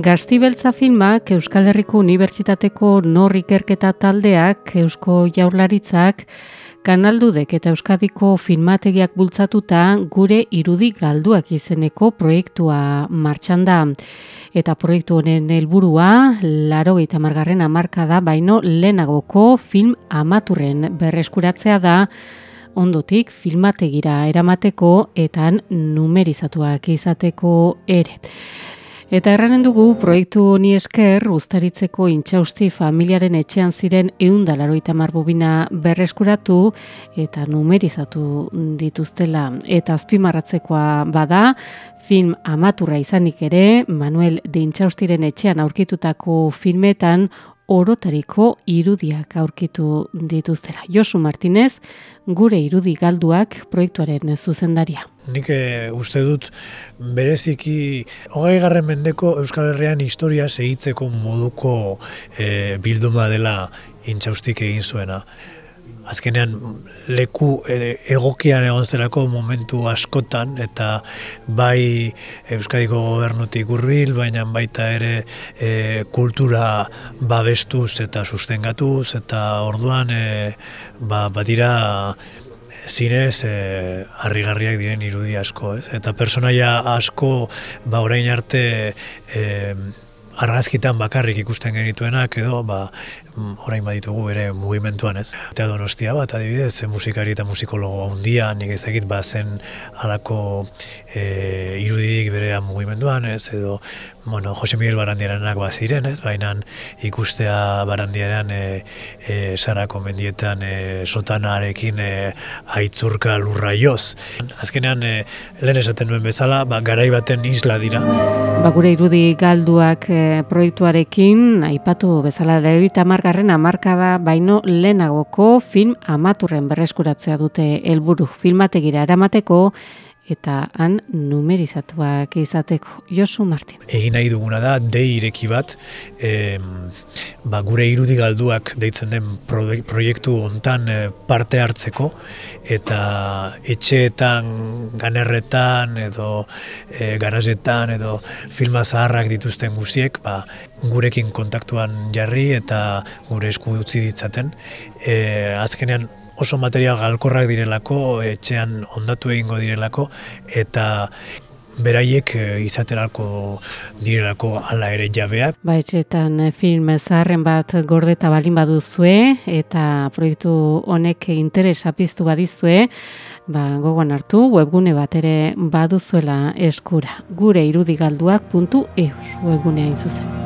Gaztibeltza filmak Euskal Herriko Unibertsitateko norrikerketa taldeak Eusko Jaurlaritzak Kanaldudek eta Euskadiko filmategiak bultzatuta gure irudi galduak izeneko proiektua martxan da. Eta proiektu honen helburua laro eta margarren amarka da, baino lehenagoko film amaturren berreskuratzea da, ondotik filmategira eramateko eta numerizatuak izateko ere. Eta erranen dugu, proiektu honi esker, ustaritzeko intxausti familiaren etxean ziren eundalaroita marbobina berreskuratu eta numerizatu dituztela. Eta azpimarratzekoa bada, film amaturra izanik ere, Manuel de intxaustiren etxean aurkitutako filmetan orotariko irudiak aurkitu dituztela. Josu Martinez, gure irudi galduak proiektuaren zuzendaria. Nik e, uste dut bereziki hogei garren mendeko Euskal Herrian historia segitzeko moduko e, bilduma dela intxaustik egin zuena azkenean leku e, egokian egon zelako momentu askotan eta bai Euskadiko gobernutik hurbil baina baita ere e, kultura babestuz eta sustengatuz eta orduan e, ba, badira zinez e, harrigarriak diren irudi asko, ez? Eta personaia asko ba orain arte e, argazkitan bakarrik ikusten genituenak edo ba, mm, orain baditugu ere mugimenduan ez. Eta donostia bat adibidez, musikari eta musikologo handia nik ezagit ba zen alako e, irudirik berea mugimenduan ez, edo bueno, Jose Miguel Barandiaranak ba ziren ez, baina ikustea Barandiaran e, e, sarako mendietan e, sotanarekin e, aitzurka lurra joz. Azkenean, e, lehen esaten duen bezala, ba, garai baten isla dira. Ba, gure irudi galduak e, proiektuarekin, aipatu bezala lerita margarren amarkada, baino lehenagoko film amaturren berreskuratzea dute helburu filmategira eramateko, eta han numerizatuak izateko. Josu Martin. Egin nahi duguna da, dei ireki bat, e, ba, gure irudi galduak deitzen den proiektu hontan eh, parte hartzeko, eta etxeetan, ganerretan, edo e, garajetan, edo filma zaharrak dituzten guziek, ba, gurekin kontaktuan jarri eta gure esku utzi ditzaten. E, azkenean, oso material galkorrak direlako, etxean ondatu egingo direlako, eta beraiek eh, izaterako direlako ala ere jabeak. Ba, etxetan eh, film zaharren bat gordeta balin baduzue, eta proiektu honek interesa piztu badizue, ba, gogoan hartu, webgune bat ere baduzuela eskura. Gure irudigalduak.eus webgunea zuzen.